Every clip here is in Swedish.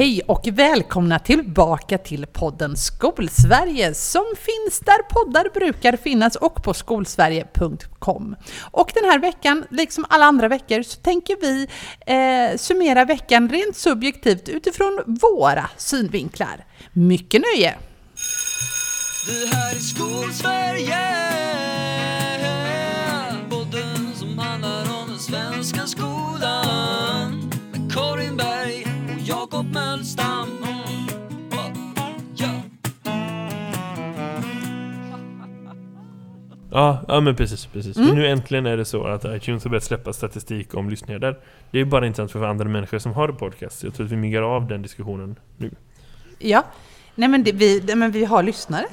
Hej och välkomna tillbaka till podden Skolsverige som finns där poddar brukar finnas och på skolsverige.com. Och den här veckan, liksom alla andra veckor, så tänker vi eh, summera veckan rent subjektivt utifrån våra synvinklar. Mycket nöje! Det här är Skolsverige Ja, ja men precis, precis. Mm. Men nu äntligen är det så att iTunes har börjat släppa statistik om lyssningar där. Det är bara intressant för andra människor som har podcast. Jag tror att vi migrar av den diskussionen nu. Ja, nej men, det, vi, nej men vi har lyssnare.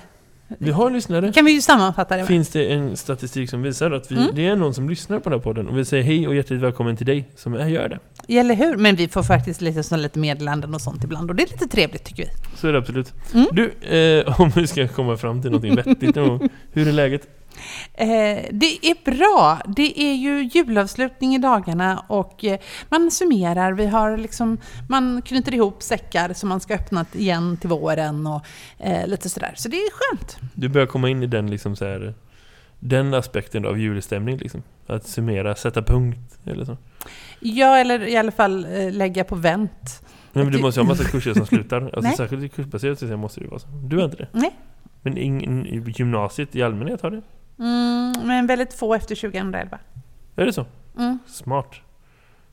Vi har lyssnare. Kan vi ju sammanfatta det med. Finns det en statistik som visar att vi, Mm. det är någon som lyssnar på den här podden och vi säger hej och hjärtligt välkommen till dig som är, gör det. Eller hur? Men vi får faktiskt lite, sån lite meddelanden och sånt ibland och det är lite trevligt tycker vi. Så är det absolut. Mm. Du, eh, om vi ska komma fram till någonting vettigt gång, Hur är läget? Eh, det är bra. Det är ju julavslutning i dagarna och eh, man summerar. Vi har liksom, man knyter ihop säckar som man ska öppna igen till våren och eh, lite sådär. Så det är skönt. Du börjar komma in i den liksom så här, den aspekten av julstämning liksom. Att summera, sätta punkt eller så. Ja, eller i alla fall lägga på vänt. Men du måste ju ha massa kurser som slutar. Alltså Nej. särskilt kursbaserat system måste det vara så. Du har inte det? Nej. Men ingen, gymnasiet i allmänhet har det? Mm, men väldigt få efter 2011. Är det så? Mm, Smart.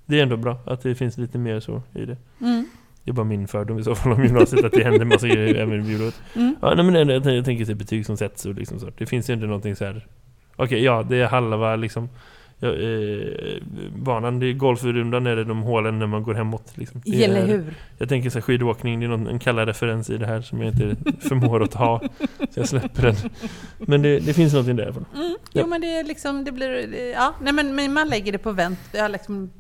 Det är ändå bra att det finns lite mer så i det. mm, Det är bara min fördom i så fall om gymnasiet att det händer massa grejer även i biologet. mm. Ja, nej, men jag, jag, tänker till betyg som sätts och liksom så. Det finns ju inte någonting så här. Okej, ja, det är halva liksom. Eh, banan, det är golfrundan är det de hålen när man går hemåt. Liksom. Det är- hur? Jag tänker så här, skidåkning, det är någon, en kalla referens i det här som jag inte förmår att ta. Så jag släpper den. Men det, det finns någonting där. Mm, Ja. Jo men det är liksom, det blir, det- ja, nej men, men man lägger det på vänt. Har liksom,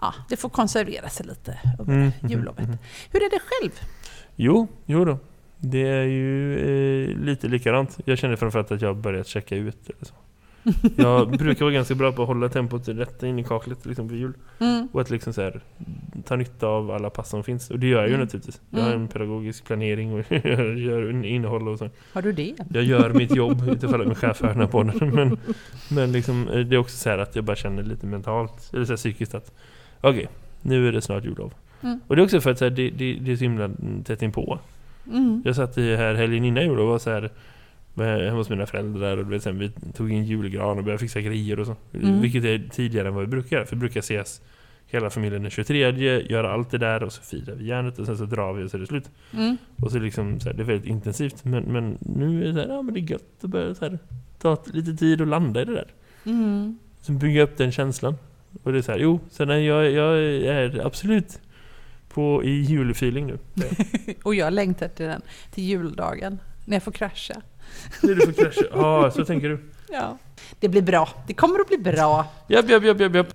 ja, det får konservera sig lite under Mm, mhm, jullovet. mhm. Hur är det själv? Jo, jo då. Det är ju eh, lite likadant. Jag känner framförallt att jag har börjat checka ut. Eller så. Jag brukar vara ganska bra på att hålla tempot rätt in i kaklet liksom vid jul. Mm. Och att liksom så här, ta nytta av alla pass som finns. Och det gör jag ju Mm. naturligtvis. Jag har Mm. en pedagogisk planering och jag gör en innehåll och så. Har du det? Jag gör mitt jobb utifrån att min chef hör den här podden. Men, men liksom, eh, det är också så här att jag bara känner lite mentalt, eller så här psykiskt att okej, nu är det snart jullov. Mm. Och det är också för att så här, det, det, det är så himla mm, tätt inpå. Mm. Jag satt i här helgen innan jul och var så här med- hemma hos mina föräldrar och vet, sen vi tog in julgran och började fixa grejer och så. Mm. Vilket är tidigare än vad vi brukar. För vi brukar ses hela familjen den 23, göra allt det där och så firar vi järnet och sen så drar vi och så är det slut. Mm. Och så liksom så här, det är väldigt intensivt. Men, men nu är det så här, ja men det är gött att börja så här, ta lite tid och landa i det där. Mm. Så bygga upp den känslan. Och det är så här, jo, sen jag, jag är absolut på i julfeeling nu. Och jag längtar till den, till juldagen, när jag får krascha. När du får krascha. Ja, så tänker du. Ja. Det blir bra. Det kommer att bli bra. Japp, japp, japp, japp, japp.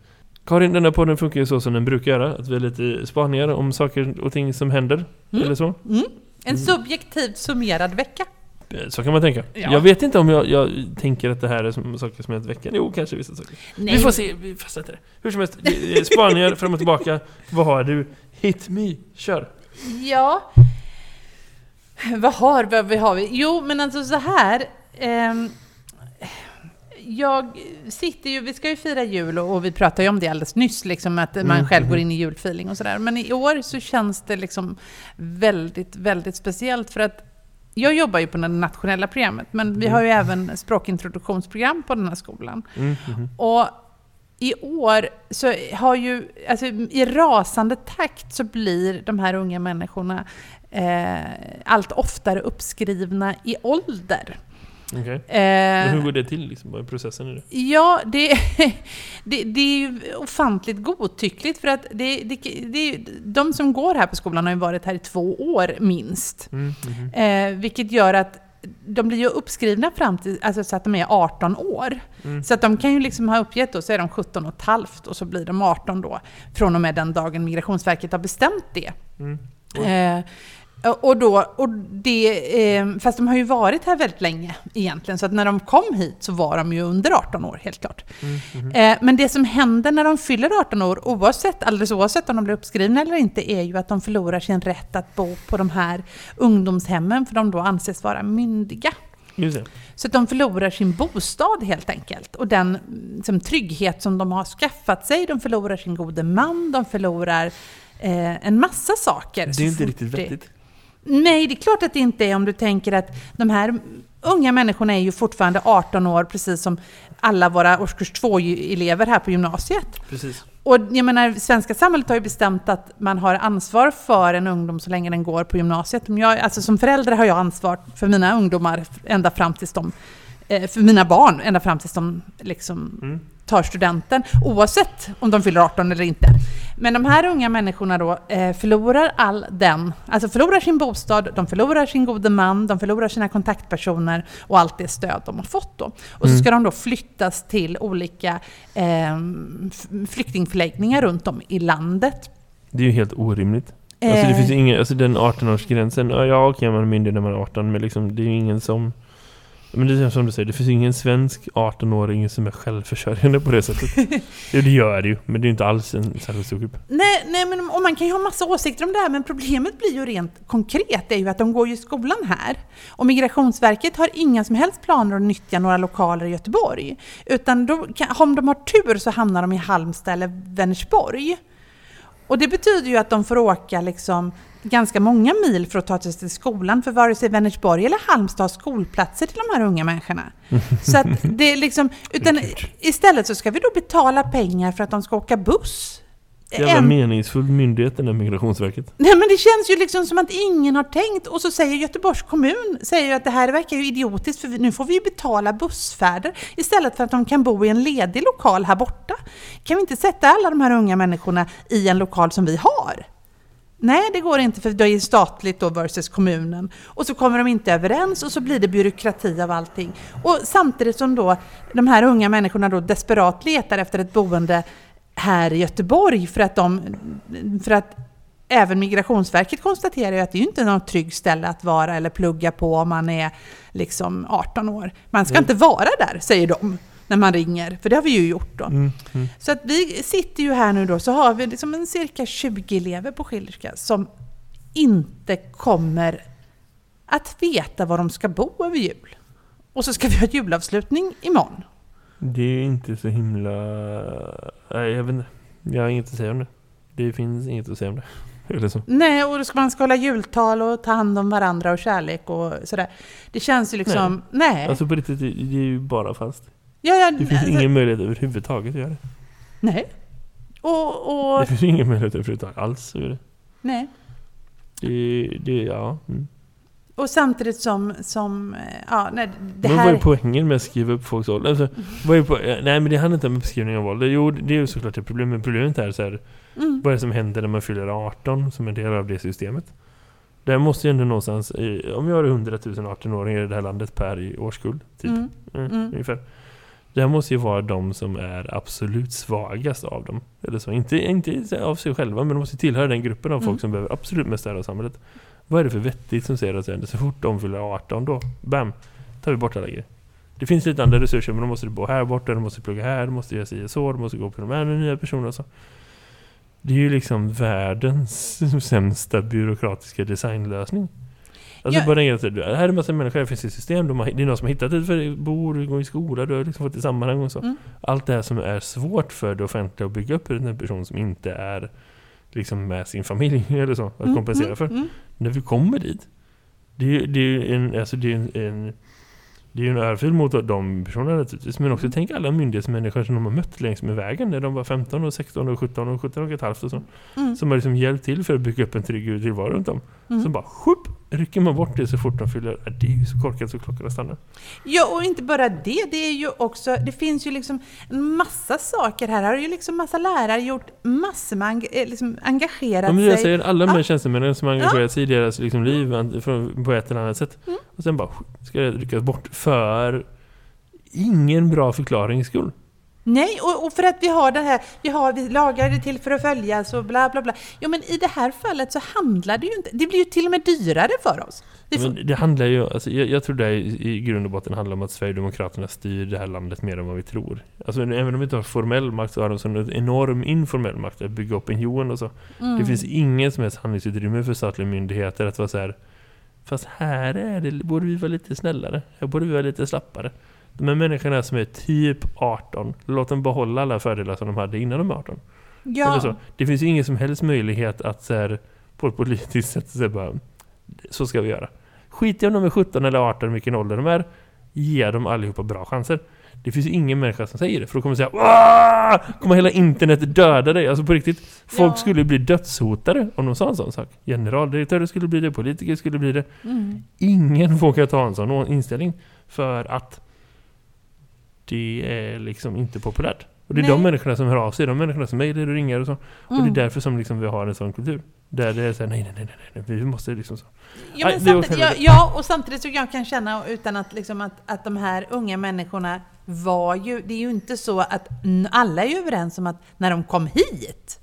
Karin, den här podden funkar ju så som den brukar göra. Att vi har lite spaningar om saker och ting som händer. Mm. Eller så. Mm. En subjektivt summerad vecka. Eh, Så kan man tänka. Ja. Jag vet inte om jag, jag tänker att det här är som, saker som hänt veckan. Jo, kanske vissa saker. Nej. Vi får se, vi fastnar inte det. Hur som helst, är spaningar fram och tillbaka. Vad har du? Hit me, kör! Ja. Vad har, vad, vad har vi? Jo, men alltså så här. ehm, jag sitter ju, vi ska ju fira jul och, och vi pratade ju om det alldeles nyss, liksom att man Mm, själv går mhm. in i julfeeling och sådär. Men i år så känns det liksom väldigt, väldigt speciellt för att jag jobbar ju på det nationella programmet, men vi Mm. har ju även språkintroduktionsprogram på den här skolan. Mm, mhm. Och i år så har ju, alltså i rasande takt så blir de här unga människorna eh, allt oftare uppskrivna i ålder. Okej. Men hur Eh, går det till liksom? Vad är processen i det? ja, det, det, det är ju ofantligt godtyckligt för att det, det, det, de som går här på skolan har ju varit här i två år minst. Mm, mhm. Eh, vilket gör att de blir ju uppskrivna fram till, alltså så att de är 18 år. Mm. Så att de kan ju liksom ha uppgett då, så är de 17 och ett halvt och så blir de 18 då, från och med den dagen Migrationsverket har bestämt det. Mm. Eh, Och då, och det, eh, fast de har ju varit här väldigt länge egentligen, så att när de kom hit så var de ju under 18 år, helt klart. Eh, men det som händer när de fyller 18 år, oavsett, alldeles oavsett om de blir uppskrivna eller inte, är ju att de förlorar sin rätt att bo på de här ungdomshemmen, för de då anses vara myndiga. Så att de förlorar sin bostad helt enkelt. Och den liksom, trygghet som de har skaffat sig. De förlorar sin gode man, de förlorar eh, en massa saker. Det är inte riktigt det- vettigt. Nej, det är klart att det inte är om du tänker att de här unga människorna är ju fortfarande 18 år, precis som alla våra årskurs 2-elever här på gymnasiet. Precis. Och jag menar, svenska samhället har ju bestämt att man har ansvar för en ungdom så länge den går på gymnasiet. Jag, alltså som förälder har jag ansvar för mina ungdomar ända fram tills de, eh, för mina barn ända fram tills de liksom Mm. tar studenten, oavsett om de fyller 18 eller inte. Men de här unga människorna då eh, förlorar all den, alltså förlorar sin bostad, de förlorar sin gode man, de förlorar sina kontaktpersoner och allt det stöd de har fått då. Och så Mm. ska de då flyttas till olika eh, flyktingförläggningar runt om i landet. Det är ju helt orimligt. Alltså det Eh, finns ju ingen, alltså den 18-årsgränsen, ja okej man är myndig när man är 18 men liksom det är ju ingen som men det är som du säger, det finns ingen svensk 18-åring som är självförsörjande på det sättet. jo, det gör det ju, men det är inte alls en särskilt stor grupp. Nej, nej men, och man kan ju ha massa åsikter om det här, men problemet blir ju rent konkret, är ju att de går ju i skolan här. Och Migrationsverket har inga som helst planer att nyttja några lokaler i Göteborg. Utan då, om de har tur så hamnar de i Halmstad eller Vänersborg. Och det betyder ju att de får åka liksom ganska många mil för att ta sig till skolan, för vare sig Vänersborg eller Halmstad har skolplatser till de här unga människorna. Så att det är liksom, utan istället så ska vi då betala pengar för att de ska åka buss. Jävla En- meningsfull myndighet den där Migrationsverket. Nej men det känns ju liksom som att ingen har tänkt och så säger Göteborgs kommun säger att det här verkar ju idiotiskt för nu får vi ju betala bussfärder istället för att de kan bo i en ledig lokal här borta. Kan vi inte sätta alla de här unga människorna i en lokal som vi har? Nej, det går inte för det är statligt då versus kommunen. Och så kommer de inte överens och så blir det byråkrati av allting. Och samtidigt som då de här unga människorna då desperat letar efter ett boende här i Göteborg för att de, för att även Migrationsverket konstaterar ju att det är inte något tryggt ställe att vara eller plugga på om man är liksom 18 år. Man ska Nej. inte vara där, säger de, när man ringer. För det har vi ju gjort då. Mm, mm. Så att vi sitter ju här nu då, så har vi liksom en cirka 20 elever på Schillerska som inte kommer att veta var de ska bo över jul. Och så ska vi ha julavslutning imorgon. Det är ju inte så himla... Nej, jag vet inte. Jag har inget att säga om det. Det finns inget att säga om det. Eller så. Nej, och då ska man ska hålla jultal och ta hand om varandra och kärlek och sådär. Det känns ju liksom... Nej. Alltså på riktigt, det det är ju bara falskt. ja, ja, Det finns alltså, ingen möjlighet överhuvudtaget att göra det. Nej. Och... och Det finns ingen möjlighet överhuvudtaget alls att göra det. nej. Det, det ja. Mm. Och samtidigt som... som eh, ja, nej, det men här... vad är poängen med att skriva upp folks ålder? Alltså, vad är po- eh, nej men det handlar inte om beskrivning av ålder. Jo, det är ju såklart ett problem. Men problemet är så här, Mm. vad är det som händer när man fyller 18 som en del av det systemet? Där måste ju ändå någonstans, eh, om vi har 100 000 18-åringar i det här landet per årskull, typ, Mm. mm, Mm. ungefär. Det måste ju vara de som är absolut svagast av dem. Eller så. Inte, inte av sig själva, men de måste tillhöra den gruppen av Mm. folk som behöver absolut mest stöd av samhället. Vad är det för vettigt som säger att så fort de fyller 18 då, bam, tar vi bort alla grejer. Det finns lite andra resurser, men de måste bo här borta, de måste plugga här, de måste göra si och så, de måste gå på de här nya personerna och så. Det är ju liksom världens sämsta byråkratiska designlösning. Alltså Ja. bara den grejen här är en massa människor, det finns ett system, de har, det är någon som har hittat det för dig, bor, du går i skola, du har liksom fått ett sammanhang och så. Mm. Allt det här som är svårt för det offentliga att bygga upp en person som inte är liksom med sin familj eller så, att Mm, kompensera mm, för. mm. När vi kommer dit, det är ju det är en, alltså det är en, en det är ju en örfil mot de personerna naturligtvis. Men också tänk alla myndighetsmänniskor som de har mött längs med vägen när de var 15 och 16 och 17 och 17 och ett halvt och så. Mm. Som har liksom hjälpt till för att bygga upp en trygg tillvaro runt dem. Mm. Så bara sjupp, rycker man bort det så fort de fyller... Ja, Det är ju så korkat så klockorna stannar. Ja, och inte bara det. Det är ju också, det finns ju liksom en massa saker här. Här har ju liksom massa lärare gjort massor med eh, liksom engagerat Ja, men jag sig. säger alla de här Ja. tjänstemännen som engagerat sig i deras liksom, liv an- från- på ett eller annat sätt. Mm. Och sen bara ska det ryckas bort för ingen bra förklaring skull. Nej, och, och för att vi har det här, vi har vi lagar det till för att följas och bla bla bla. Jo, men i det här fallet så handlar det ju inte, det blir ju till och med dyrare för oss. Får, Men det handlar ju, alltså, jag, jag tror det i, i grund och botten handlar om att Sverigedemokraterna styr det här landet mer än vad vi tror. Alltså även om vi inte har formell makt så har de sån enorm informell makt att bygga opinion och så. mm. Det finns ingen som helst handlingsutrymme för statliga myndigheter att vara så här. Fast här är det, borde vi vara lite snällare. Här borde vi vara lite slappare. De här människorna som är typ 18, låt dem behålla alla fördelar som de hade innan de är 18. Eller ja, så. Det finns ju ingen som helst möjlighet att så här, på ett politiskt sätt säga bara så ska vi göra. Skit i om de är 17 eller 18, vilken ålder de är. Ge dem allihopa bra chanser. Det finns ju ingen människa som säger det, för då kommer säga Åh! Kommer hela internet döda dig? Alltså på riktigt. Folk Ja. skulle bli dödshotade om de sa en sån sak. Generaldirektörer skulle bli det, politiker skulle bli det. mm. Ingen vågar ta en sån inställning. För att det är liksom inte populärt. Och det är Nej. de människorna som hör av sig, de människorna som mejlar och ringer och så. Och Mm. det är därför som liksom vi har en sån kultur. Där det är såhär, nej, nej, nej, nej, nej, vi måste liksom så. Ja, samtidigt, ja, ja, och samtidigt så jag kan känna utan att, liksom att, att de här unga människorna var ju, det är ju inte så att alla är ju överens om att när de kom hit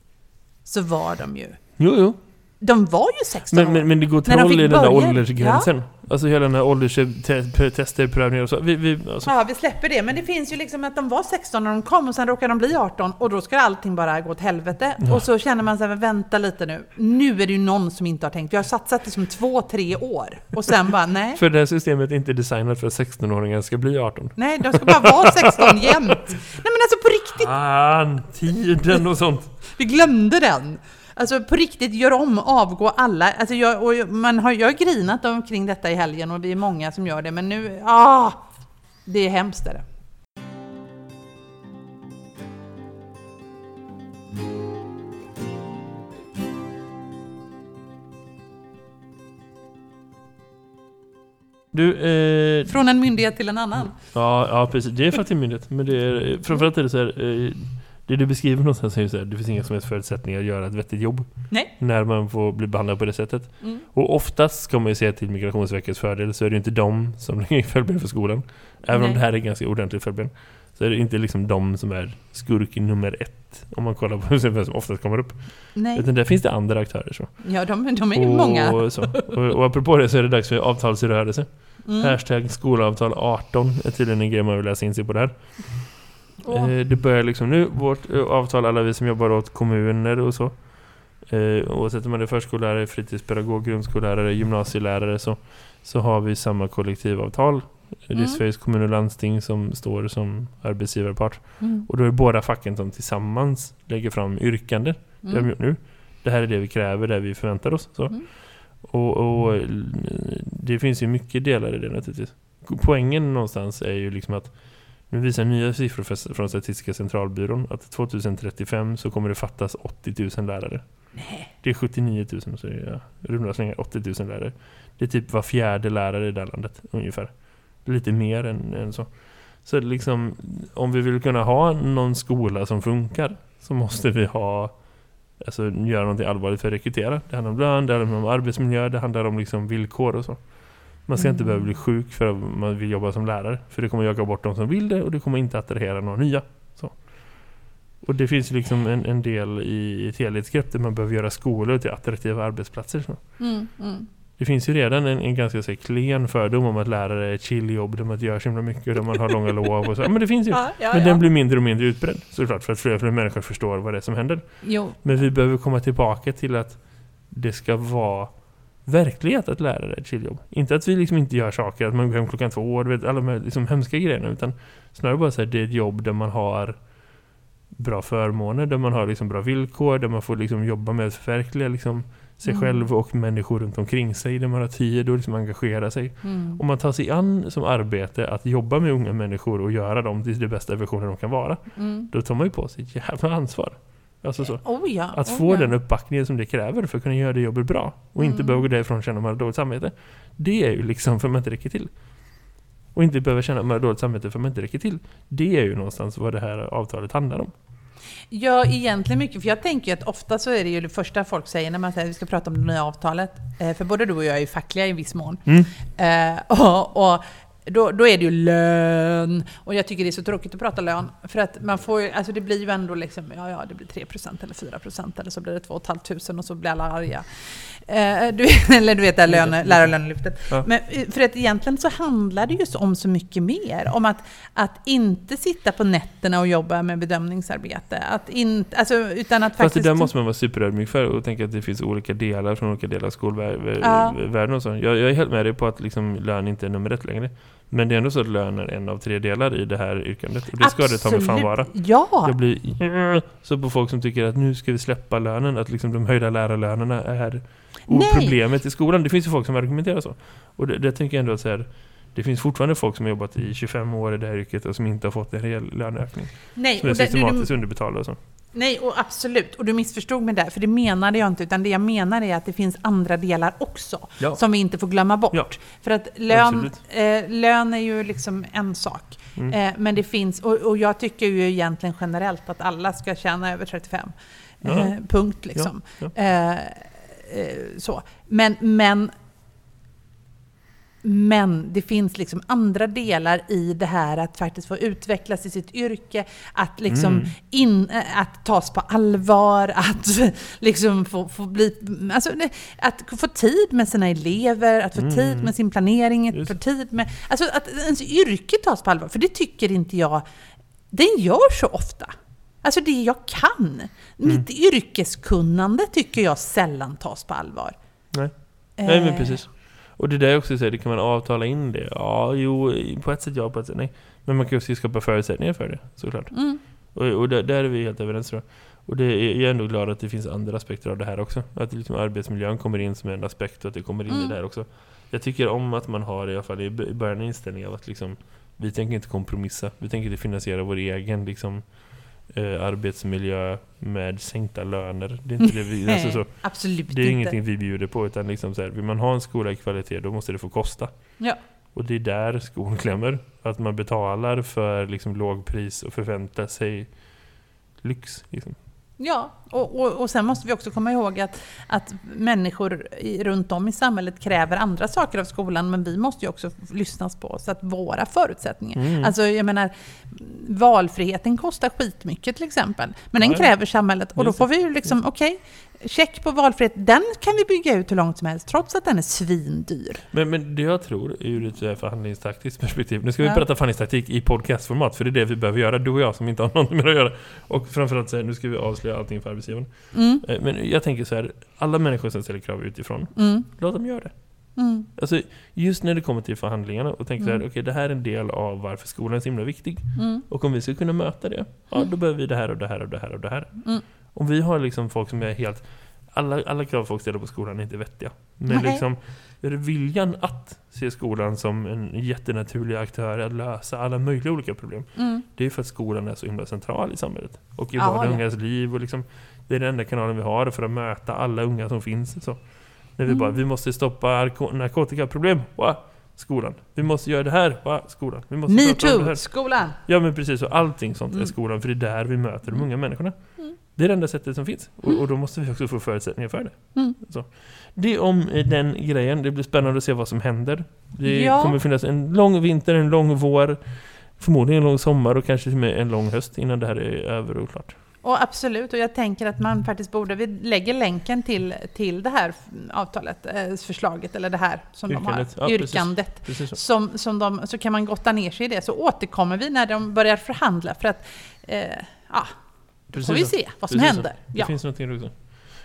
så var de ju, Jo, jo. De var ju 16 Men, år. men, men det går de troll fick i den där åldersgränsen. Alltså hela den här ålderstester, prövningar och så. Vi, vi, alltså, Ja, vi släpper det. Men det finns ju liksom att de var 16 när de kom och sen råkar de bli 18 och då ska allting bara gå åt helvete. Ja. Och så känner man så här, vänta lite nu. Nu är det ju någon som inte har tänkt. Vi har satsat liksom två, tre år. Och sen bara, nej. För det här systemet är inte designat för att 16-åringar ska bli 18. Nej, de ska bara vara 16 jämt. Nej men alltså på riktigt, Fan, tiden och sånt. vi glömde den. Alltså på riktigt, gör om, avgå alla. Alltså jag, och man har, jag har grinat omkring detta i helgen och vi är många som gör det. Men nu, ah! Det är hemskt är det. Du, eh, Från en myndighet till en annan. Ja, ja precis. Det är faktiskt myndighet. Men det är, framförallt är det så här, eh, det du beskriver någonstans är ju så här, det finns inga som helst förutsättningar att göra ett vettigt jobb. Nej. När man får bli behandlad på det sättet. Mm. Och oftast ska man ju säga till Migrationsverkets fördel så är det inte de som lägger förben för skolan. Även Nej. om det här är ganska ordentligt förben. Så är det inte liksom de som är skurk nummer ett. Om man kollar på vem som oftast kommer upp. Nej. Utan där finns det andra aktörer. Så. Ja, de, de är ju många. Och, så. Och, och apropå det så är det dags för avtalsrörelse. Mm. Hashtag skolavtal 18 är tydligen en grej man vill läsa in sig på där. Eh, det börjar liksom nu, vårt eh, avtal, alla vi som jobbar åt kommuner och så. Eh, oavsett om man är förskollärare, fritidspedagog, grundskollärare, gymnasielärare så, så har vi samma kollektivavtal. Det är Mm. Sveriges kommun och landsting som står som arbetsgivarpart. Mm. Och då är det båda facken som tillsammans lägger fram yrkanden. Det har de Mm. gjort nu. Det här är det vi kräver, det vi förväntar oss. Så. Mm. Och, och det finns ju mycket delar i det naturligtvis. Poängen någonstans är ju liksom att nu visar nya siffror från Statistiska centralbyrån att 2035 så kommer det fattas 80 000 lärare. Nej. Det är 79 000 så det är runda slängar 80 000 lärare. Det är typ var fjärde lärare i det här landet ungefär. Lite mer än, än så. Så liksom, om vi vill kunna ha någon skola som funkar så måste vi ha alltså, göra någonting allvarligt för att rekrytera. Det handlar om lön, det handlar om arbetsmiljö, det handlar om liksom villkor och så. Man ska inte Mm. behöva bli sjuk för att man vill jobba som lärare. För det kommer jaga bort de som vill det och det kommer inte attrahera några nya. Så. Och det finns liksom en, en del i ett helhetsgrepp där man behöver göra skolor till attraktiva arbetsplatser. Så. Mm. Mm. Det finns ju redan en, en ganska så klen fördom om att lärare är ett chilljobb där man inte gör så himla mycket och där man har långa lov och så. Men det finns ju. Ja, ja, Men ja. den blir mindre och mindre utbredd såklart för att fler och fler människor förstår vad det är som händer. Jo. Men vi behöver komma tillbaka till att det ska vara verklighet att lärare är ett chilljobb. Inte att vi liksom inte gör saker, att man går hem klockan två och vet, alla de här liksom hemska grejerna. Utan snarare bara så här, det är ett jobb där man har bra förmåner, där man har liksom bra villkor, där man får liksom jobba med att förverkliga liksom sig Mm. själv och människor runt omkring sig, där man har tid och liksom engagera sig. Mm. Om man tar sig an som arbete att jobba med unga människor och göra dem till det bästa versionen de kan vara, Mm. då tar man ju på sig ett jävla ansvar. Alltså så. Oh ja. Att oh få ja. den uppbackningen som det kräver för att kunna göra det jobbet bra och inte Mm. behöva gå därifrån och känna att man har dåligt samvete. Det är ju liksom för att man inte räcker till. Och inte behöva känna att man har dåligt samvete för att man inte räcker till. Det är ju någonstans vad det här avtalet handlar om. Ja, egentligen mycket. För jag tänker ju att ofta så är det ju det första folk säger när man säger att vi ska prata om det nya avtalet. Eh, För både du och jag är ju fackliga i viss mån. Mm. Eh, och, och då, då är det ju lön. Och jag tycker det är så tråkigt att prata lön. För att man får alltså det blir ju ändå liksom, ja ja det blir 3% eller 4% eller så blir det 2 500 och så blir alla arga. Eh, du, eller du vet det här löne, lärarlönelyftet. Ja. Men eh, för att egentligen så handlar det ju om så mycket mer. Om att, att inte sitta på nätterna och jobba med bedömningsarbete. Att inte, alltså, utan att Fast det faktiskt... där måste man vara superödmjuk för och tänka att det finns olika delar från olika delar av skolvärlden Ja. och. Jag, jag är helt med dig på att liksom lön inte är nummer ett längre. Men det är ändå så att lön är en av tre delar i det här yrkandet. Och det ska det ta mig fan Absolut. vara. Ja! Jag blir så på folk som tycker att nu ska vi släppa lönen, att liksom de höjda lärarlönerna är problemet i skolan. Det finns ju folk som argumenterar så. Och det, det tänker jag ändå att så här, det finns fortfarande folk som har jobbat i 25 år i det här yrket och som inte har fått en rejäl löneökning. Nej, Som är och det- systematiskt underbetalda och så. Nej, och absolut. Och du missförstod mig där, för det menade jag inte. Utan det jag menar är att det finns andra delar också. Ja. Som vi inte får glömma bort. Ja. För att lön, eh, lön är ju liksom en sak. Mm. Eh, men det finns, och, och jag tycker ju egentligen generellt att alla ska tjäna över 35. Eh, punkt liksom. Eh, eh, så. Men, men, men det finns liksom andra delar i det här att faktiskt få utvecklas i sitt yrke, att liksom Mm. in, eh, att tas på allvar, att liksom få, få bli, alltså, det- att få tid med sina elever, att få Mm. tid med sin planering, att få tid med, alltså att ens yrke tas på allvar, för det tycker inte jag, den gör så ofta. Alltså det jag kan. Mitt yrkeskunnande tycker jag sällan tas på allvar. Nej. Nej men Eh, precis. Och det där är också så det kan man avtala in det. Ja, jo, på ett sätt ja, på ett sätt nej. Men man kan också skapa förutsättningar för det, såklart. Mm. Och, och där, där är vi helt överens tror jag. Och det är, jag är ändå glad att det finns andra aspekter av det här också. Att liksom arbetsmiljön kommer in som en aspekt och att det kommer in Mm. i det här också. Jag tycker om att man har i alla fall i början inställning av att liksom, vi tänker inte kompromissa. Vi tänker inte finansiera vår egen liksom, eh, arbetsmiljö med sänkta löner. Det är inte det vi... Alltså, så, Absolut det är inte. ingenting vi bjuder på utan liksom så här, vill man ha en skola i kvalitet då måste det få kosta. Ja. Och det är där skon klämmer. Att man betalar för liksom lågpris och förväntar sig lyx. Liksom. Ja, och, och, och sen måste vi också komma ihåg att, att människor i, runt om i samhället kräver andra saker av skolan, men vi måste ju också lyssnas på så att våra förutsättningar. Mm. Alltså jag menar, valfriheten kostar skitmycket till exempel, men den Ja, ja. kräver samhället och då får vi ju liksom, okej, check på valfrihet, den kan vi bygga ut hur långt som helst, trots att den är svindyr. Men, men det jag tror ur ett förhandlingstaktiskt perspektiv. Nu ska vi Ja. prata förhandlingstaktik i podcastformat. För det är det vi behöver göra. Du och jag som inte har någonting med att göra. Och framförallt så här, nu ska vi avslöja allting för arbetsgivaren. Mm, Eh, Men jag tänker så här. Alla människor som ställer krav utifrån. mm, Låt dem göra det. mm, Alltså just när det kommer till förhandlingarna och tänker så här. Mm. Okej det här är en del av varför skolan är så himla viktig. mm, Och om vi ska kunna möta det. Ja då behöver vi det här och det här och det här och det här. Mm. Om vi har liksom folk som är helt alla, alla krav folk ställer på skolan är inte vettiga. Men Nej. liksom är det viljan att se skolan som en jättenaturlig aktör att lösa alla möjliga olika problem. mm. Det är för att skolan är så himla central i samhället. Och i Ja, ja. ungas liv. Och liksom, det är den enda kanalen vi har för att möta alla unga som finns. Så. När vi Mm. bara, vi måste stoppa arko- narkotikaproblem. Wow, skolan. Vi måste göra det här. Wow, skolan. Vi måste här. Metoo, skolan. Ja men precis, och allting sånt är Mm. skolan. För det är där vi möter de unga människorna. Det är det enda sättet som finns. Och, och då måste vi också få förutsättningar för det. Mm. Så. Det om eh, den grejen. Det blir spännande att se vad som händer. Det Ja. kommer finnas en lång vinter, en lång vår. Förmodligen en lång sommar och kanske till en lång höst innan det här är över och klart. Och absolut, och jag tänker att man faktiskt borde, vi lägger länken till, till det här avtalet, eh, förslaget, eller det här som Yrkandet, de har, ja, precis. yrkandet. Precis så. Som, som de, så kan man gotta ner sig i det, så återkommer vi när de börjar förhandla för att, eh, ja, då får vi Precis så. se vad som Precis så. händer. Det Ja. finns någonting också.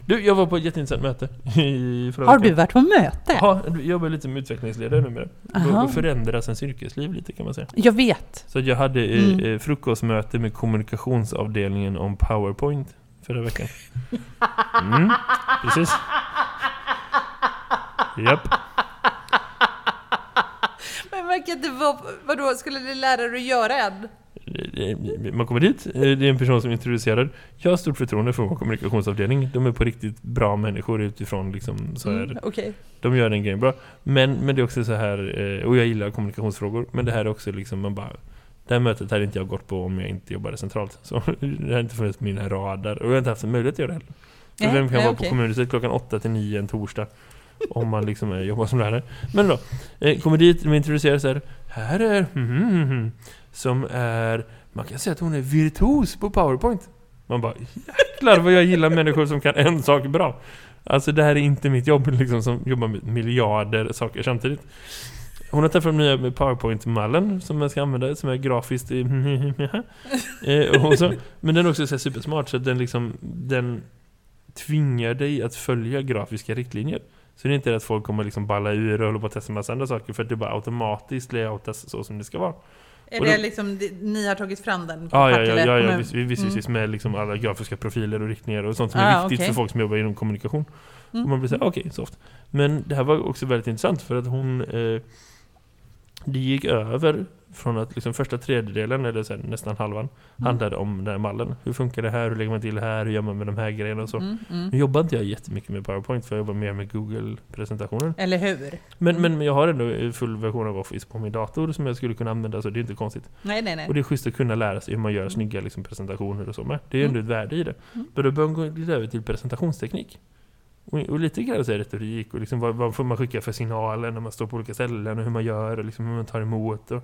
Du, jag var på ett jätteintressant möte i förra Har du varit på möte? Ja, jag jobbar lite med utvecklingsledare numera. Aha. då förändras ens yrkesliv lite kan man säga. Jag vet. Så jag hade eh, Mm. eh, frukostmöte med kommunikationsavdelningen om PowerPoint förra veckan. Mm, precis. Japp. Men man kan inte vara, vadå, skulle ni lära dig att göra en? Man kommer dit, eh, det är en person som introducerar. Jag har stort förtroende för vår kommunikationsavdelning. De är på riktigt bra människor utifrån liksom så här. Mm, Okej. De gör den grejen bra. Men, men det är också så här, eh, och jag gillar kommunikationsfrågor, men det här är också liksom man bara det här mötet hade inte jag gått på om jag inte jobbade centralt. Så det hade inte funnits mina radar. Och jag har inte haft en möjlighet att göra det heller. För Nej, vem kan nej, vara okej. på kommunhuset klockan 8 till 9 en torsdag om man liksom eh, jobbar som lärare. Men då, eh, kommer dit, de introducerar så här, här är mm, mm, som är, man kan säga att hon är virtuos på PowerPoint. Man bara, jäklar vad jag gillar människor som kan en sak bra. Alltså det här är inte mitt jobb liksom, som jobbar med miljarder saker samtidigt. Hon har tagit fram nya PowerPoint-mallen som man ska använda, som är grafiskt. Eh, och så, men den är också så supersmart så att den liksom, den tvingar dig att följa grafiska riktlinjer. Så det är inte det att folk kommer liksom balla ur och hålla på att testa en massa andra saker för att det bara automatiskt layoutas så som det ska vara. Är det liksom, ni har tagit fram den? Ja, ja, ja, ja, ja kommun? visst, visst, Mm. med liksom alla grafiska profiler och riktningar och sånt som Ah, är viktigt okej. för folk som jobbar inom kommunikation. Mm. Och man blir såhär, okej, soft. Men det här var också väldigt intressant för att hon eh, det gick över från att liksom första tredjedelen, eller här, nästan halvan, Mm. handlade om den här mallen. Hur funkar det här? Hur lägger man till det här? Hur gör man med de här grejerna och så. Mm, mm. Nu jobbar inte jag jättemycket med PowerPoint för jag jobbar mer med Google-presentationer. Eller hur? Men, Mm. men jag har ändå full version av Office på min dator som jag skulle kunna använda så det är inte konstigt. Nej, nej, nej. Och det är schysst att kunna lära sig hur man gör snygga liksom, presentationer och så med. Det är ju ändå ett värde i det. Mm. Men då börjar man gå lite över till presentationsteknik. Och, och lite grann så retorik och liksom vad, vad får man skicka för signaler när man står på olika ställen och hur man gör och liksom hur man tar emot. Och,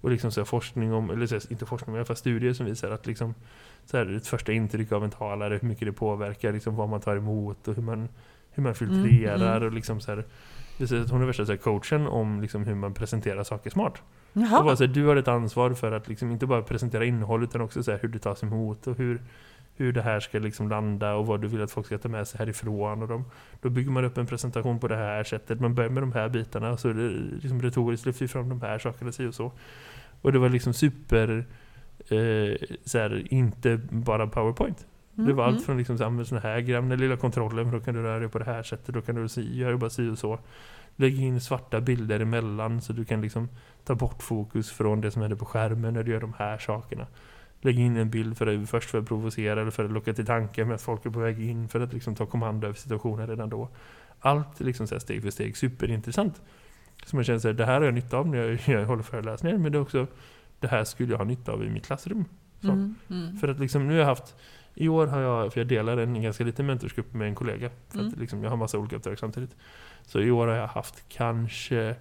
och liksom så forskning om, eller så här, inte forskning men i alla fall studier som visar att liksom så här, ett första intryck av en talare, hur mycket det påverkar liksom vad man tar emot och hur man, hur man filtrerar mm. och liksom så här, att hon är värsta så här, coachen om liksom hur man presenterar saker smart. Och Jaha. bara så här, du har ett ansvar för att liksom inte bara presentera innehåll utan också så här, hur det tas emot och hur, hur det här ska liksom landa och vad du vill att folk ska ta med sig härifrån. Och de, då bygger man upp en presentation på det här sättet. Man börjar med de här bitarna och så är det liksom retoriskt lyfter fram de här sakerna och så. Och det var liksom super, eh, så här, inte bara powerpoint. Det var Mm, allt från liksom, så här, använd här grejer, den lilla kontrollen, för då kan du röra dig på det här sättet, då kan du si, göra bara si och så. Lägg in svarta bilder emellan så du kan liksom ta bort fokus från det som händer på skärmen när du gör de här sakerna. Lägg in en bild för att, först för att provocera eller för att locka till tanke med att folk är på väg in för att liksom ta kommando över situationen redan då. Allt liksom så steg för steg superintressant. Så man känner sig det här har jag nytta av när jag, jag håller föreläsningar men det är också det här skulle jag ha nytta av i mitt klassrum. Mm, mm. För att liksom, nu har jag haft i år har jag, för jag delar en ganska liten mentorsgrupp med en kollega. För Mm. att liksom, jag har massa olika uppdrag samtidigt. Så i år har jag haft kanske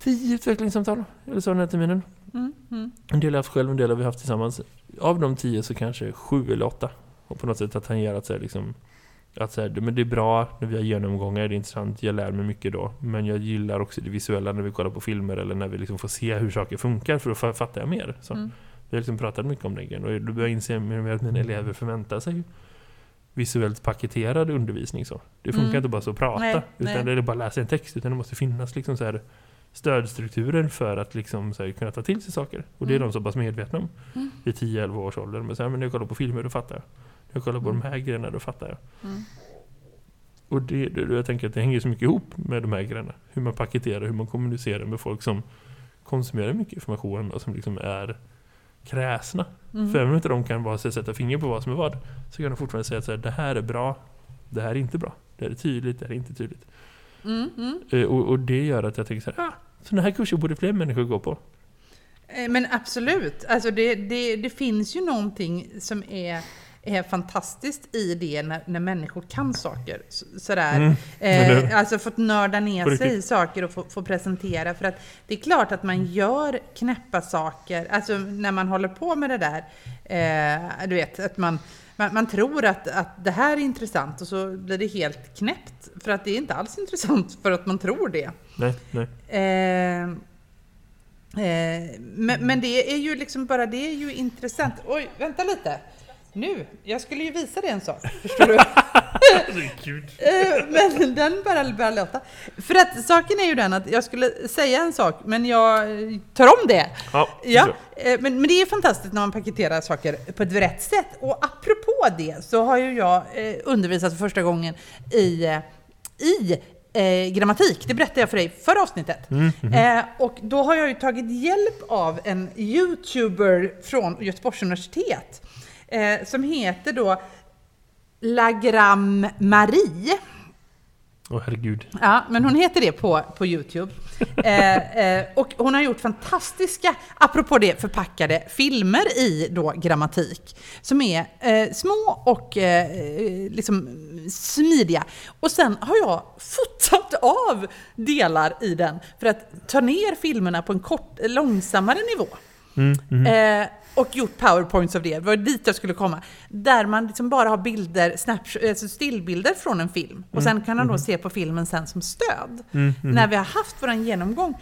tio utvecklingssamtal. Eller så den här terminen. Mm, mm. En del har jag haft själv, en del har vi haft tillsammans. Av de tio så kanske sju eller åtta. Och på något sätt har tangerat här, liksom, att så här, det- men det är bra när vi har genomgångar, det är intressant, jag lär mig mycket då. Men jag gillar också det visuella när vi kollar på filmer eller när vi liksom får se hur saker funkar för då fa- fattar jag mer. Så. Mm. Vi har liksom pratat mycket om grejen och då börjar jag inse mer och mer att mina elever förväntar sig visuellt paketerad undervisning. Så. Det funkar Mm. inte bara så att prata, Nej, utan nej. det är bara läsa en text, utan det måste finnas liksom så här stödstrukturer för att liksom här kunna ta till sig saker. Och det är Mm. de så pass medvetna om Mm. i 10-11 års ålder. Men, så här, men när jag kollar på filmer då fattar jag. När jag kollar på Mm. de här grejerna då fattar jag. Mm. Och det, det, jag tänker att det hänger så mycket ihop med de här grejerna. Hur man paketerar, hur man kommunicerar med folk som konsumerar mycket information och som liksom är kräsna. Mm. För även om inte de kan bara sätta finger på vad som är vad så kan de fortfarande säga att så här, det här är bra, det här är inte bra. Det här är tydligt, det här är inte tydligt. Mm, mm. Eh, Och, och det gör att jag tänker så här, ah, sådana här kurser borde fler människor gå på. Eh, Men absolut, alltså det, det, det finns ju någonting som är, är fantastiskt i det när, när människor kan saker. Så- Sådär. Mm? Eh, alltså fått nörda ner sig i saker och få, få presentera. För att det är klart att man gör knäppa saker, alltså när man håller på med det där. Eh, du vet, att man, man, man tror att, att det här är intressant och så blir det helt knäppt. För att det är inte alls intressant för att man tror det. Nej, nej. Eh, eh, men, men det är ju liksom bara, det är ju intressant. Oj, vänta lite. Nu, jag skulle ju visa dig en sak, förstår du? Gud. Eh, men den bara börjar låta. För att saken är ju den att jag skulle säga en sak, men jag eh, tar om det. Ja, Ja, eh, men, men det är fantastiskt när man paketerar saker på ett rätt sätt. Och apropå det så har ju jag undervisat för första gången i, i eh, grammatik. Det berättade jag för dig förra avsnittet. Mm, Eh, och då har jag ju tagit hjälp av en YouTuber från Göteborgs universitet eh, som heter då Lagram Marie. Åh herregud. Ja, men hon heter det på, på Youtube. Eh, eh, och hon har gjort fantastiska, apropå det, förpackade filmer i då grammatik. Som är eh, små och eh, liksom smidiga. Och sen har jag fotat av delar i den för att ta ner filmerna på en kort, långsammare nivå. Mm, mm. Och gjort powerpoints av det, det var dit jag skulle komma. Där man liksom bara har bilder, alltså stillbilder från en film. Och sen kan man då se på filmen sen som stöd. Mm, mm. När vi har haft vår genomgång.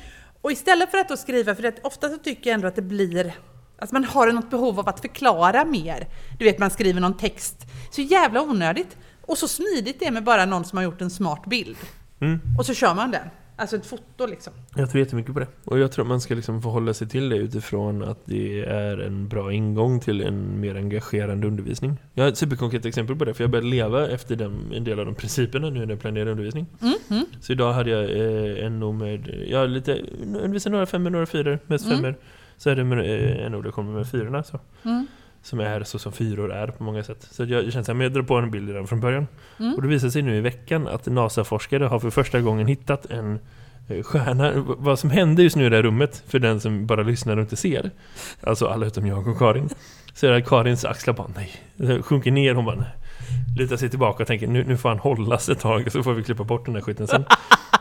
Och istället för att då skriva, för att ofta så tycker jag ändå att det blir Alltså man har något behov av att förklara mer. Du vet, man skriver någon text. Så jävla onödigt. Och så smidigt det är med bara någon som har gjort en smart bild. Mm. Och så kör man den. Alltså ett foto liksom. Jag tror jättemycket på det. Och jag tror att man ska liksom förhålla sig till det utifrån att det är en bra ingång till en mer engagerande undervisning. Jag har ett superkonkret exempel på det, för jag började leva efter den, en del av de principerna nu när jag planerar undervisning. Mm, mm. Så idag hade jag eh, NO med, ja lite, undervisar några femmor, några fyror, mest Mm. femmor. Så är det med, eh, NO där kommer med fyrorna så. Mm. Som är så som fyror är på många sätt. Så jag, jag känner att jag drar på en bild redan från början. Mm. Och det visar sig nu i veckan att NASA-forskare har för första gången hittat en eh, stjärna. Vad som händer just nu i det här rummet, för den som bara lyssnar och inte ser, alltså alla utom jag och Karin, så är det att Karins axlar bara nej, Det sjunker ner, hon bara nej. Lutar sig tillbaka och tänker nu, nu får han hållas ett tag så får vi klippa bort den här skiten sen.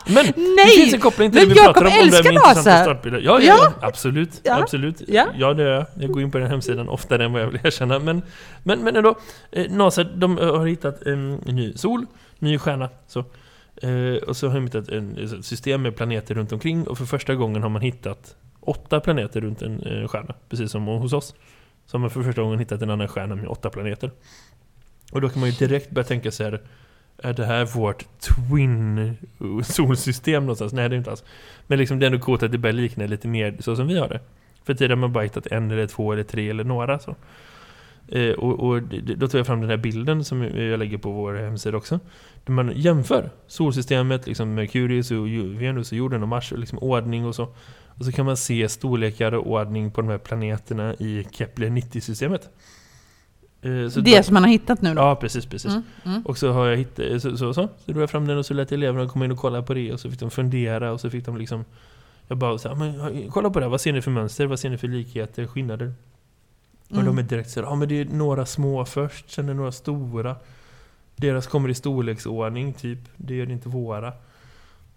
Men det Nej! finns en koppling till Men det vi pratar om, om det här med intressanta startbilder. Ja, ja, Ja. absolut. Ja. absolut. Ja. ja, det gör jag. Jag går in på den hemsidan oftare än vad jag vill erkänna. Men, men, men ändå, eh, NASA de eh, har hittat en, ny sol, ny stjärna. Så. Eh, och så har de hittat en, ett system med planeter runt omkring och för första gången har man hittat åtta planeter runt en eh, stjärna, precis som hos oss. Så har man för första gången hittat en annan stjärna med åtta planeter. Och då kan man ju direkt börja tänka sig här, är det här vårt twin solsystem någonstans? Nej, det är inte alls. Men liksom det är ändå coolt att det börjar likna lite mer så som vi har det. För tidigare har man bara hittat en eller två eller tre eller några så. Eh, och, och då tog jag fram den här bilden som jag lägger på vår hemsida också. Där man jämför solsystemet, liksom Merkurius och Venus och jorden och Mars och liksom ordning och så. Och så kan man se storlekar och ordning på de här planeterna i Kepler 90-systemet. Eh, så Det som man har hittat nu då? Ja, precis, precis. Mm, mm. Och så har jag hittat, så, så, så, så drog jag fram den och så lät eleverna komma in och kolla på det och så fick de fundera och så fick de liksom Jag bara så här, men kolla på det här, vad ser ni för mönster, vad ser ni för likheter, skillnader? Och Mm. de är direkt så här, ja men det är några små först, sen är det några stora Deras kommer i storleksordning, typ, det gör inte våra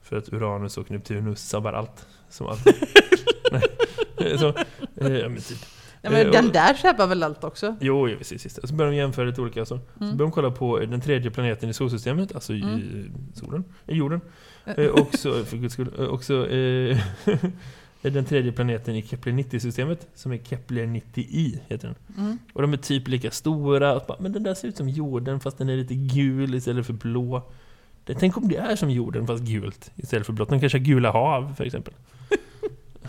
För att Uranus och Neptunus sabbar allt, som alltid Nej. så, eh, men typ Ja, men Eh, den där köper väl allt också? Jo, jo precis. precis. Så börjar de jämföra lite olika så. Så Mm. börjar de kolla på den tredje planeten i solsystemet, alltså i Mm. solen, i jorden. Eh, och så, för guds skull, eh, också eh, den tredje planeten i Kepler 90-systemet, som är Kepler 90i, heter den. Mm. Och de är typ lika stora, men den där ser ut som jorden fast den är lite gul istället för blå. Tänk om det är som jorden fast gult istället för blått. De kanske har gula hav, för exempel.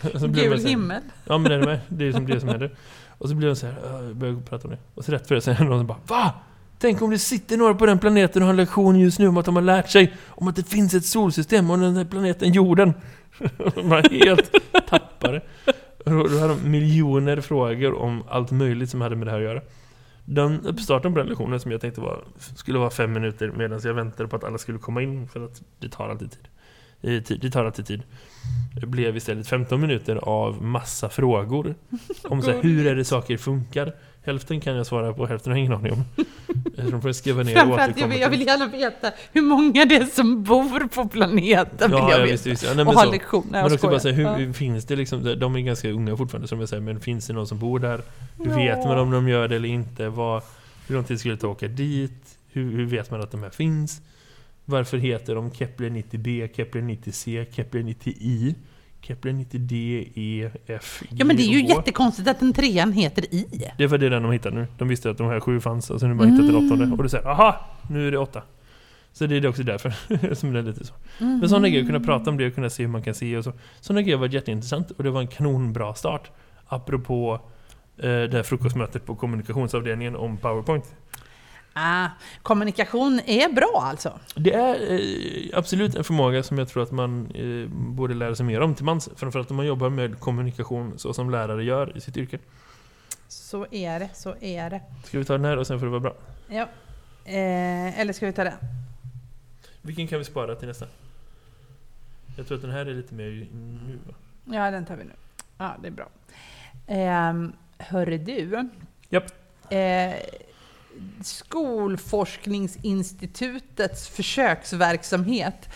Gul himmel. Ja men det är det är som det som händer. Och så blir de så här, "Ja, jag börjar prata om det. Och så rätt för det så är det någon som bara VA? Tänk om det sitter några på den planeten och har en lektion just nu om att de har lärt sig om att det finns ett solsystem och den här planeten jorden. de var helt tappade. Och Då hade de miljoner frågor om allt möjligt som hade med det här att göra. Den uppstarten på den lektionen som jag tänkte var, skulle vara fem minuter medan jag väntade på att alla skulle komma in för att det tar alltid tid. Eh, tid- Det tar alltid tid. Det blev istället 15 minuter av massa frågor. Om så här, hur är det saker funkar? Hälften kan jag svara på, hälften har jag ingen aning om. Så de får skriva ner Framförallt, jag vill, jag vill gärna veta hur många det är som bor på planeten. vill Ja, jag ja veta. visst, visst. Ja, nej, och har så. lektioner. Men också bara säga, hur Ja. finns det liksom, de är ganska unga fortfarande som jag säger, men finns det någon som bor där? Hur Ja. vet man om de gör det eller inte? Vad, hur lång tid skulle det ta att åka dit? Hur, hur vet man att de här finns? Varför heter de Kepler 90b, Kepler 90c, Kepler 90i, Kepler 90d, e, f, g Ja men det är ju H? jättekonstigt att den trean heter I. Det var det den de hittade nu. De visste att de här sju fanns, och så nu bara hittat den Mm. åttonde. Och du säger aha, nu är det åtta. Så det är också därför som det är lite så. Mm. Men sådana grejer, kunna prata om det och kunna se hur man kan se och så. Sådana grejer var jätteintressant och det var en kanonbra start. Apropå eh, det här frukostmötet på kommunikationsavdelningen om PowerPoint. Ah, kommunikation är bra alltså. Det är eh, absolut en förmåga som jag tror att man eh, borde lära sig mer om till mans. Framförallt om man jobbar med kommunikation så som lärare gör i sitt yrke. Så är det, så är det. Ska vi ta den här och sen får det vara bra? Ja. Eh, eller ska vi ta den? Vilken kan vi spara till nästa? Jag tror att den här är lite mer nu va? Ja, den tar vi nu. Ja, det är bra. Eh, hörru du. Japp. Eh, Skolforskningsinstitutets försöksverksamhet.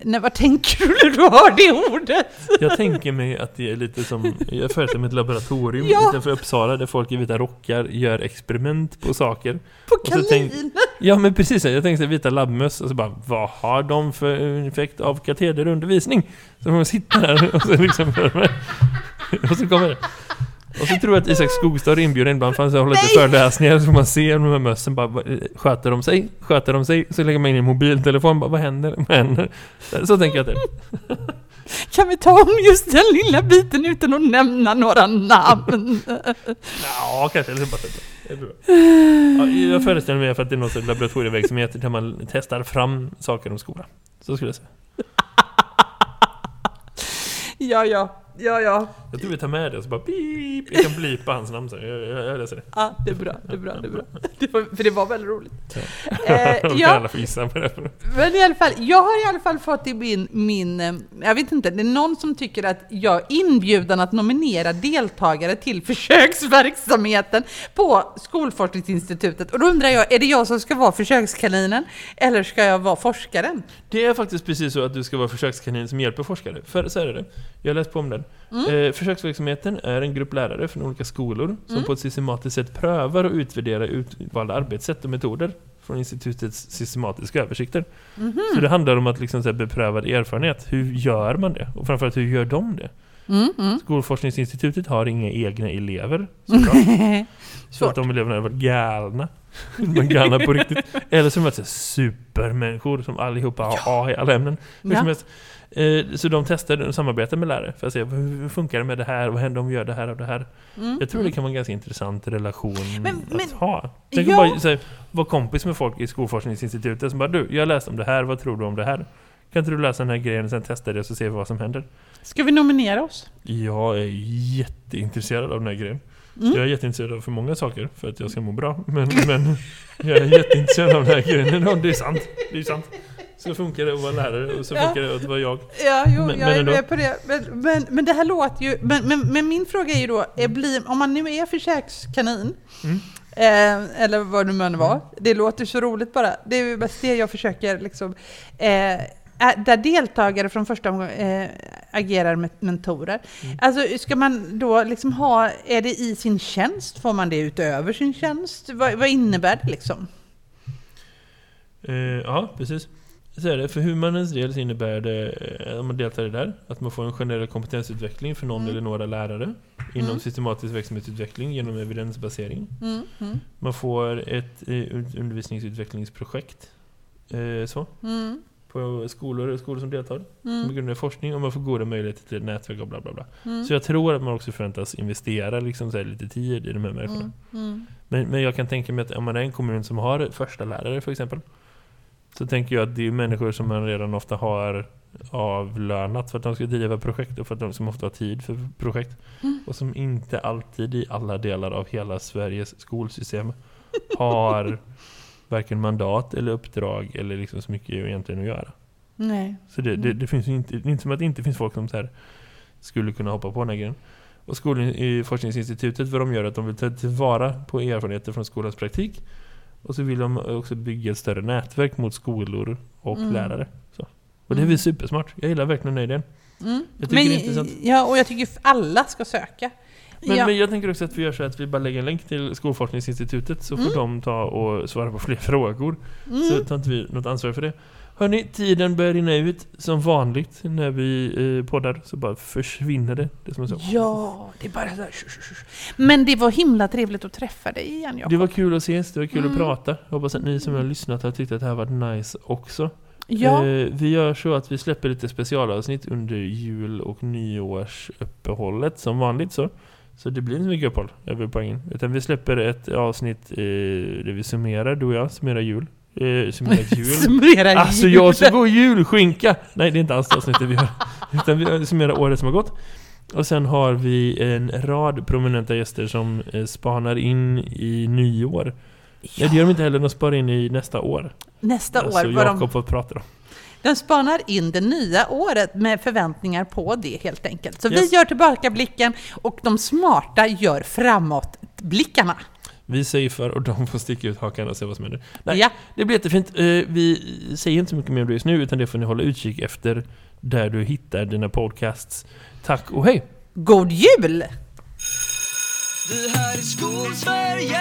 Nej, vad tänker du när du hör det ordet? Jag tänker mig att det är lite som, jag föreställer mig ett laboratorium Ja. utanför Uppsala där folk i vita rockar gör experiment på saker. På Och så tänk- kanin? Ja men precis, jag tänkte vita labbmöss och så bara Vad har de för effekt av katederundervisning? Så de sitter där och så liksom Och så kommer det Och så tror jag att Isak Skogstad är inbjuden ibland för han håller lite föreläsningar så man ser de här mössen bara Sköter de sig? Sköter de sig? Så lägger man in en mobiltelefon bara Vad händer? Vad händer? Så tänker jag är. Kan vi ta om just den lilla biten utan att nämna några namn? Ja, kanske. Bara. Det är bra. Ja, jag föreställer mig för att det är någon sorts laboratorieverksamhet där man testar fram saker om skolan. Så skulle jag säga. ja, ja, ja, ja. Jag tror vi tar med det och så bara beep. Jag kan blipa hans namn sen. Jag, jag, jag läser det. Ja, det är bra, det är bra, det är bra. Det var, för det var väldigt roligt. Ja. Eh, ja. alla får gissa på det. Men i alla fall, jag har i alla fall fått i min, min, eh, jag vet inte, det är någon som tycker att jag är inbjudan att nominera deltagare till försöksverksamheten på Skolforskningsinstitutet. Och då undrar jag, är det jag som ska vara försökskaninen eller ska jag vara forskaren? Det är faktiskt precis så att du ska vara försökskanin som hjälper forskare. För så är det. Jag har läst på om den. Eh, försöksverksamheten är en grupp lärare från olika skolor som på ett systematiskt sätt prövar och utvärderar utvalda arbetssätt och metoder från institutets systematiska översikter. Så det handlar om att liksom så här beprövad erfarenhet. Hur gör man det? Och framförallt, hur gör de det? Mm, mm. Skolforskningsinstitutet har inga egna elever. Så att de eleverna har varit galna. Är galna på riktigt. Eller så här supermänniskor som allihopa har A i alla ämnen. Hur Ja. som helst. Eh, Så de testar och samarbetar med lärare för att se hur funkar det med det här, vad händer om vi gör det här och det här. Mm, Jag tror det mm. kan vara en ganska intressant relation Men- att men- ha. Tänk Ja. bara här, vara kompis med folk i Skolforskningsinstitutet som bara du, jag läste om det här, vad tror du om det här? Kan inte du läsa den här grejen och sen testa det och så ser vi vad som händer? Ska vi nominera oss? Jag är jätteintresserad av den här grejen. Mm. Jag är jätteintresserad av för många saker för att jag ska må bra. Men, men jag är jätteintresserad av den här grejen. Det är sant. Det är sant. Så funkar det att vara lärare och så funkar det att vara jag. Ja, jo, Men- jag men är med på det. Men, men, men det här låter ju... Men, men, men min fråga är ju då, är, blir, om man nu är försökskanin, Mm. eh, eller vad det nu var, det låter så roligt bara. Det är ju bäst det jag försöker liksom... Eh, är- där deltagare från första omgången eh, agerar med mentorer. Mm. Alltså ska man då liksom ha, är det i sin tjänst? Får man det utöver sin tjänst? Vad, vad innebär det liksom? Eh, ja, precis. Så är det. För huvudmannens del så innebär det, eh, om man deltar i det där, att man får en generell kompetensutveckling för någon Mm. eller några lärare inom Mm. systematisk verksamhetsutveckling genom evidensbasering. Mm, mm, Man får ett eh, un- undervisningsutvecklingsprojekt eh, så, mm, på skolor, skolor som deltar. Som mm, begrundar i forskning och man får goda möjligheter till nätverk och bla bla bla. mm, Så jag tror att man också förväntas investera liksom så lite tid i de här människorna. Men, men jag kan tänka mig att om man är en kommun som har första lärare för exempel. Så tänker jag att det är människor som man redan ofta har avlönat för att de ska driva projekt och för att de som ofta har tid för projekt. Mm. Och som inte alltid i alla delar av hela Sveriges skolsystem har varken mandat eller uppdrag eller liksom så mycket egentligen att göra. Nej. Så det, det, Mm. det finns inte, det inte som att det inte finns folk som så här skulle kunna hoppa på den här grejen. Och Skolforskningsinstitutet, vad de gör är att de vill ta tillvara på erfarenheter från skolans praktik. Och så vill de också bygga ett större nätverk mot skolor och Mm. lärare. Så. Och det är Mm. väl supersmart. Jag gillar verkligen den idén. Mm. Jag tycker det är intressant. Ja, och jag tycker alla ska söka. Men, ja. men jag tänker också att vi gör så att vi bara lägger en länk till Skolforskningsinstitutet så får Mm. de ta och svara på fler frågor. mm. Så tar inte vi något ansvar för det. Hörni, tiden börjar rinna ut som vanligt när vi eh, poddar. Så bara försvinner det. Det är som en så. Ja, det är bara så här, Men det var himla trevligt att träffa dig igen, Jakob. Det var kul att ses, det var kul Mm. att prata. Hoppas att ni som har lyssnat har tyckt att det här varit nice också. Ja, Eh, vi gör så att vi släpper lite specialavsnitt under jul och nyårsuppehållet som vanligt så. Så det blir inte mycket uppehåll över poängen. Utan vi släpper ett avsnitt eh, där vi summerar, du och jag, summerar jul. Eh, summerar jul. summera Alltså jul. jag ska gå julskinka! Nej, det är inte alls det avsnittet vi gör. Utan vi summerar året som har gått. Och sen har vi en rad prominenta gäster som eh, spanar in i nyår. Nej, det gör de inte heller, de sparar in i nästa år. Nästa alltså år de... Jakob får prata då. Den spanar in det nya året med förväntningar på det helt enkelt. Så Yes. vi gör tillbakablicken och de smarta gör framåtblickarna. Vi safear och de får sticka ut hakan och se vad som händer. Nej, Ja, det blir jättefint. Eh, Vi säger inte så mycket mer om det just nu, utan det får ni hålla utkik efter där du hittar dina podcasts. Tack och hej! god jul! Vi här i Skolsverige